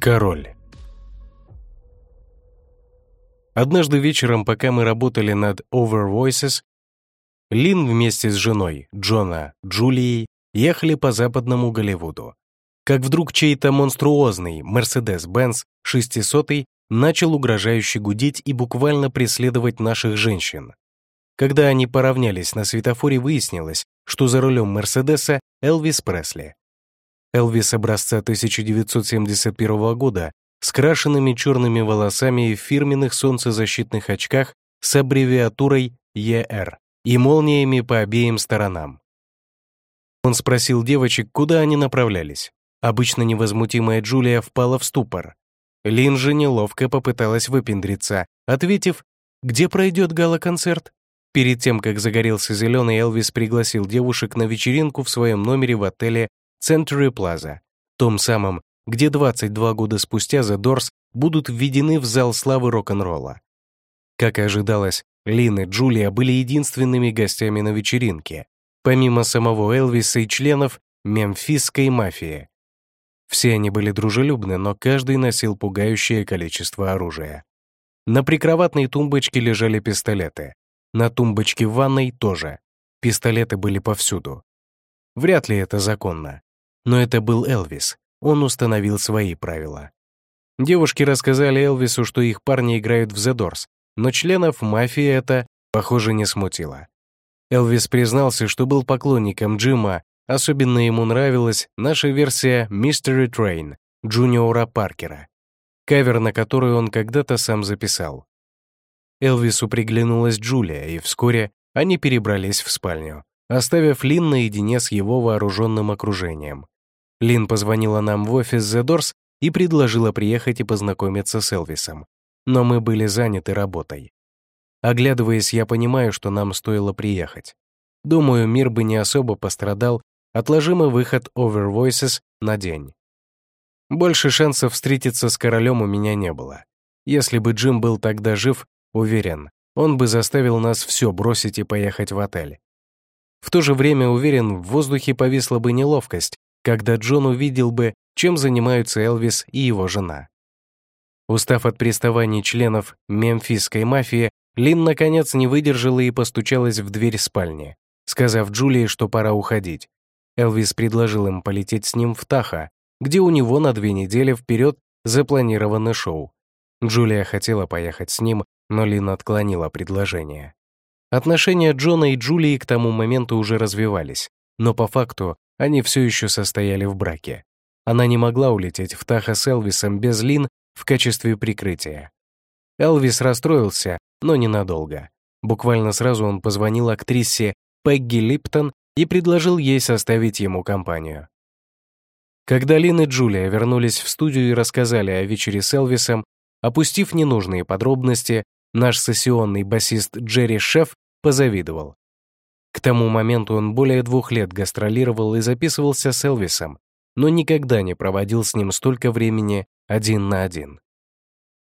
Король. Однажды вечером, пока мы работали над Over Voices, Лин вместе с женой, Джона, Джулией, ехали по западному Голливуду. Как вдруг чей-то монструозный Mercedes-Benz 600 начал угрожающе гудеть и буквально преследовать наших женщин. Когда они поравнялись на светофоре, выяснилось, что за рулем Мерседеса Элвис Пресли. Элвис образца 1971 года с крашенными черными волосами и фирменных солнцезащитных очках с аббревиатурой ЕР и молниями по обеим сторонам. Он спросил девочек, куда они направлялись. Обычно невозмутимая Джулия впала в ступор. Лин же неловко попыталась выпендриться, ответив, где пройдет гала-концерт. Перед тем, как загорелся зеленый, Элвис пригласил девушек на вечеринку в своем номере в отеле Century Plaza, том самом, где 22 года спустя The Doors будут введены в зал славы рок-н-ролла. Как и ожидалось, Лин и Джулия были единственными гостями на вечеринке, помимо самого Элвиса и членов мемфисской мафии. Все они были дружелюбны, но каждый носил пугающее количество оружия. На прикроватной тумбочке лежали пистолеты. На тумбочке в ванной тоже. Пистолеты были повсюду. Вряд ли это законно. Но это был Элвис. Он установил свои правила. Девушки рассказали Элвису, что их парни играют в The но членов мафии это, похоже, не смутило. Элвис признался, что был поклонником Джима, особенно ему нравилась наша версия Mystery Train Джуниора Паркера, кавер на который он когда-то сам записал. Элвису приглянулась Джулия, и вскоре они перебрались в спальню, оставив Лин наедине с его вооруженным окружением. Лин позвонила нам в офис The Doors и предложила приехать и познакомиться с Элвисом. Но мы были заняты работой. Оглядываясь, я понимаю, что нам стоило приехать. Думаю, мир бы не особо пострадал, отложим выход Over Voices на день. Больше шансов встретиться с королем у меня не было. Если бы Джим был тогда жив, уверен, он бы заставил нас все бросить и поехать в отель. В то же время, уверен, в воздухе повисла бы неловкость, когда Джон увидел бы, чем занимаются Элвис и его жена. Устав от приставаний членов мемфисской мафии, Лин наконец не выдержала и постучалась в дверь спальни, сказав Джулии, что пора уходить. Элвис предложил им полететь с ним в Таха, где у него на две недели вперед запланировано шоу. Джулия хотела поехать с ним, но Лин отклонила предложение. Отношения Джона и Джулии к тому моменту уже развивались, но по факту они все еще состояли в браке. Она не могла улететь в Таха с Элвисом без Лин в качестве прикрытия. Элвис расстроился, но ненадолго. Буквально сразу он позвонил актрисе Пегги Липтон и предложил ей составить ему компанию. Когда Лин и Джулия вернулись в студию и рассказали о вечере с Элвисом, опустив ненужные подробности, наш сессионный басист Джерри Шеф позавидовал. К тому моменту он более двух лет гастролировал и записывался с Элвисом, но никогда не проводил с ним столько времени один на один.